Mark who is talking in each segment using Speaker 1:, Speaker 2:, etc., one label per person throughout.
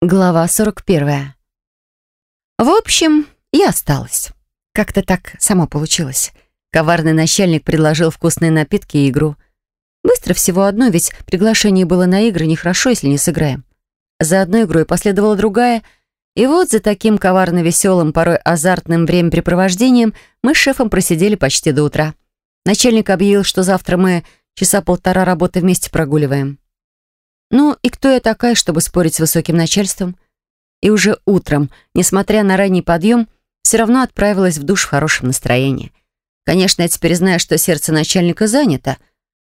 Speaker 1: Глава 41. В общем, я осталась. Как-то так само получилось. Коварный начальник предложил вкусные напитки и игру. Быстро всего одно, ведь приглашение было на игры нехорошо, если не сыграем. За одной игрой последовала другая, и вот за таким коварно-веселым, порой азартным времяпрепровождением мы с шефом просидели почти до утра. Начальник объявил, что завтра мы часа полтора работы вместе прогуливаем. Ну и кто я такая, чтобы спорить с высоким начальством? И уже утром, несмотря на ранний подъем, все равно отправилась в душ в хорошем настроении. Конечно, я теперь знаю, что сердце начальника занято,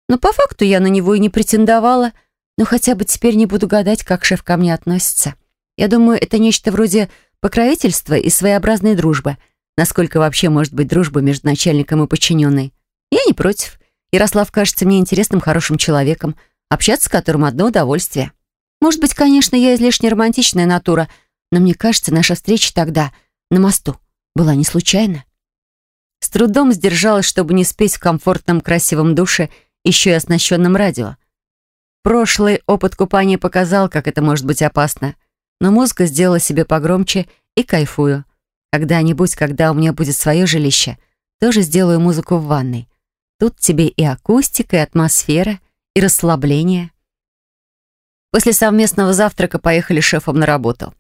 Speaker 1: но по факту я на него и не претендовала, но хотя бы теперь не буду гадать, как шеф ко мне относится. Я думаю, это нечто вроде покровительства и своеобразной дружбы. Насколько вообще может быть дружба между начальником и подчиненной? Я не против. Ярослав кажется мне интересным, хорошим человеком — общаться с которым одно удовольствие. Может быть, конечно, я излишне романтичная натура, но мне кажется, наша встреча тогда, на мосту, была не случайна. С трудом сдержалась, чтобы не спеть в комфортном красивом душе, еще и оснащенном радио. Прошлый опыт купания показал, как это может быть опасно, но музыка сделала себе погромче и кайфую. Когда-нибудь, когда у меня будет свое жилище, тоже сделаю музыку в ванной. Тут тебе и акустика, и атмосфера, и расслабление. После совместного завтрака поехали шефом на работу.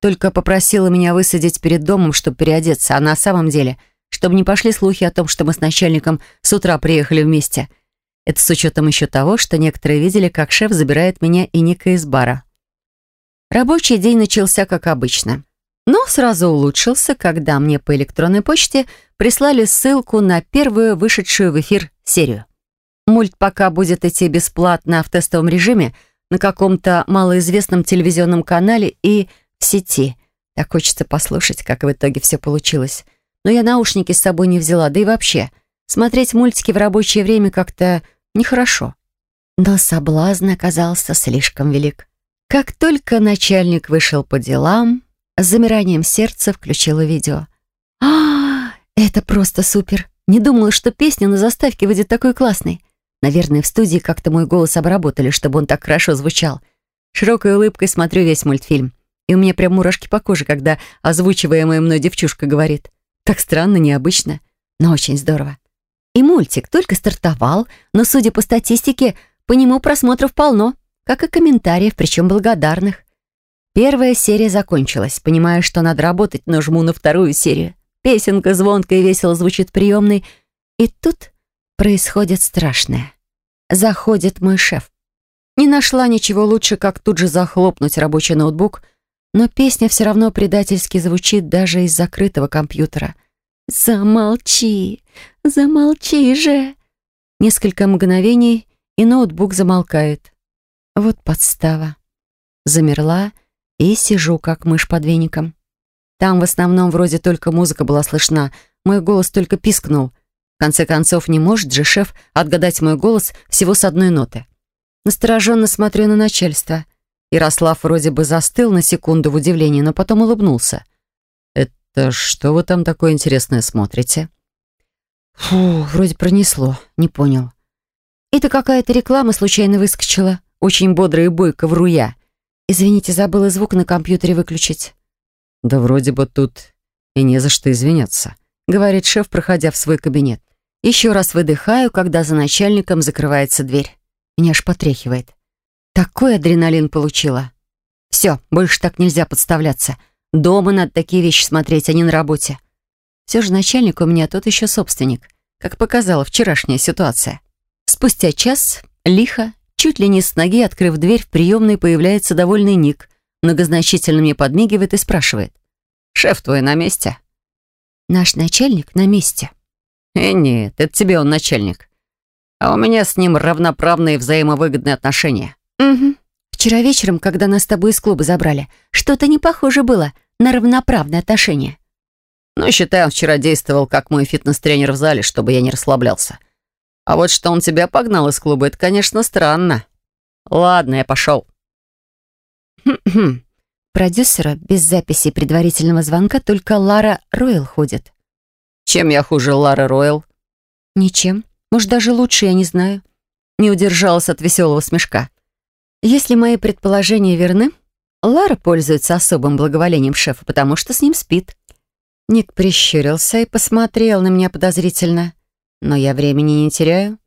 Speaker 1: Только попросила меня высадить перед домом, чтобы переодеться, а на самом деле, чтобы не пошли слухи о том, что мы с начальником с утра приехали вместе. Это с учетом еще того, что некоторые видели, как шеф забирает меня и Ника из бара. Рабочий день начался как обычно. Но сразу улучшился, когда мне по электронной почте прислали ссылку на первую вышедшую в эфир серию. Мульт пока будет идти бесплатно в тестовом режиме на каком-то малоизвестном телевизионном канале и в сети. Так хочется послушать, как в итоге все получилось. Но я наушники с собой не взяла, да и вообще. Смотреть мультики в рабочее время как-то нехорошо. Но соблазн оказался слишком велик. Как только начальник вышел по делам, с замиранием сердца включила видео. «А, это просто супер! Не думала, что песня на заставке выйдет такой классной. Наверное, в студии как-то мой голос обработали, чтобы он так хорошо звучал. Широкой улыбкой смотрю весь мультфильм. И у меня прям мурашки по коже, когда озвучиваемая мной девчушка говорит. Так странно, необычно, но очень здорово. И мультик только стартовал, но, судя по статистике, по нему просмотров полно, как и комментариев, причем благодарных. Первая серия закончилась. Понимаю, что надо работать, но жму на вторую серию. Песенка звонко и весело звучит приемной. И тут происходит страшное. Заходит мой шеф. Не нашла ничего лучше, как тут же захлопнуть рабочий ноутбук, но песня все равно предательски звучит даже из закрытого компьютера. «Замолчи! Замолчи же!» Несколько мгновений, и ноутбук замолкает. Вот подстава. Замерла и сижу, как мышь под веником. Там в основном вроде только музыка была слышна, мой голос только пискнул — конце концов, не может же шеф отгадать мой голос всего с одной ноты. Настороженно смотрю на начальство. Ярослав вроде бы застыл на секунду в удивлении, но потом улыбнулся. «Это что вы там такое интересное смотрите?» Фу, вроде пронесло, не понял. Это какая-то реклама случайно выскочила. Очень бодро и бойко, вру я. Извините, забыла звук на компьютере выключить. Да вроде бы тут и не за что извиняться, говорит шеф, проходя в свой кабинет. Еще раз выдыхаю, когда за начальником закрывается дверь. Меня аж потряхивает. Такой адреналин получила. Все, больше так нельзя подставляться. Дома надо такие вещи смотреть, а не на работе. Все же начальник у меня тот еще собственник, как показала вчерашняя ситуация. Спустя час, лихо, чуть ли не с ноги, открыв дверь, в приемной появляется довольный Ник, многозначительно мне подмигивает и спрашивает. «Шеф твой на месте?» «Наш начальник на месте», «Э, нет, это тебе он начальник. А у меня с ним равноправные взаимовыгодные отношения». «Угу. Вчера вечером, когда нас с тобой из клуба забрали, что-то не похоже было на равноправные отношения».
Speaker 2: «Ну, считай, он вчера действовал как мой фитнес-тренер в зале, чтобы я не расслаблялся. А вот что он тебя погнал из клуба, это, конечно, странно. Ладно, я пошел».
Speaker 1: «Хм-хм. Продюсера без записи предварительного звонка только Лара Ройл ходит.
Speaker 2: Чем я хуже Лары Ройл?
Speaker 1: Ничем. Может, даже лучше, я не знаю. Не удержалась от веселого смешка. Если мои предположения верны, Лара пользуется особым благоволением шефа, потому что с ним спит. Ник прищурился и посмотрел на меня подозрительно. Но я времени не теряю.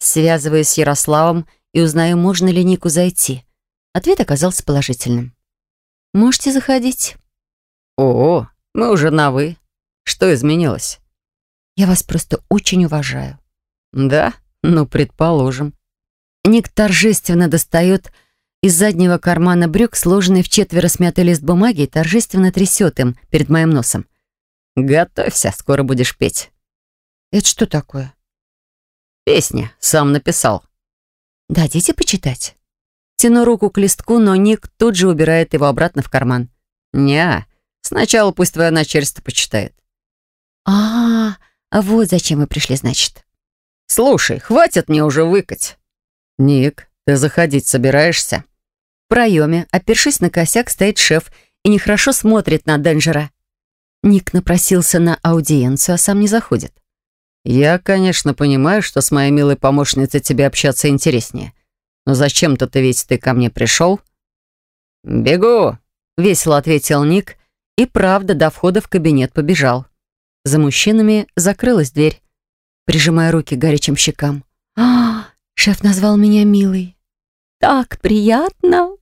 Speaker 1: Связываюсь с Ярославом и узнаю, можно ли Нику зайти. Ответ оказался положительным. «Можете заходить».
Speaker 2: «О, мы уже на «вы». Что изменилось?»
Speaker 1: «Я вас просто очень уважаю».
Speaker 2: «Да? Ну, предположим».
Speaker 1: Ник торжественно достает из заднего кармана брюк сложенный в четверо смятый лист бумаги и торжественно трясет им перед моим носом.
Speaker 2: «Готовься, скоро будешь петь».
Speaker 1: «Это что такое?»
Speaker 2: «Песня, сам написал».
Speaker 1: «Дадите почитать?» Тяну руку к листку, но Ник тут же убирает его обратно в карман.
Speaker 2: «Не, сначала пусть твое начальство почитает».
Speaker 1: А, -а, а вот зачем вы пришли, значит.
Speaker 2: «Слушай, хватит мне уже выкать». «Ник, ты заходить собираешься?»
Speaker 1: В проеме, опершись на косяк, стоит шеф и нехорошо смотрит на Денджера. Ник напросился на аудиенцию, а сам не заходит.
Speaker 2: «Я, конечно, понимаю, что с моей милой помощницей тебе общаться интереснее. Но зачем-то ты ведь ты ко мне пришел?» «Бегу!» — весело ответил Ник и, правда, до входа в кабинет побежал.
Speaker 1: За мужчинами закрылась дверь, прижимая руки к горячим щекам. «А, шеф назвал меня милой. Так приятно!»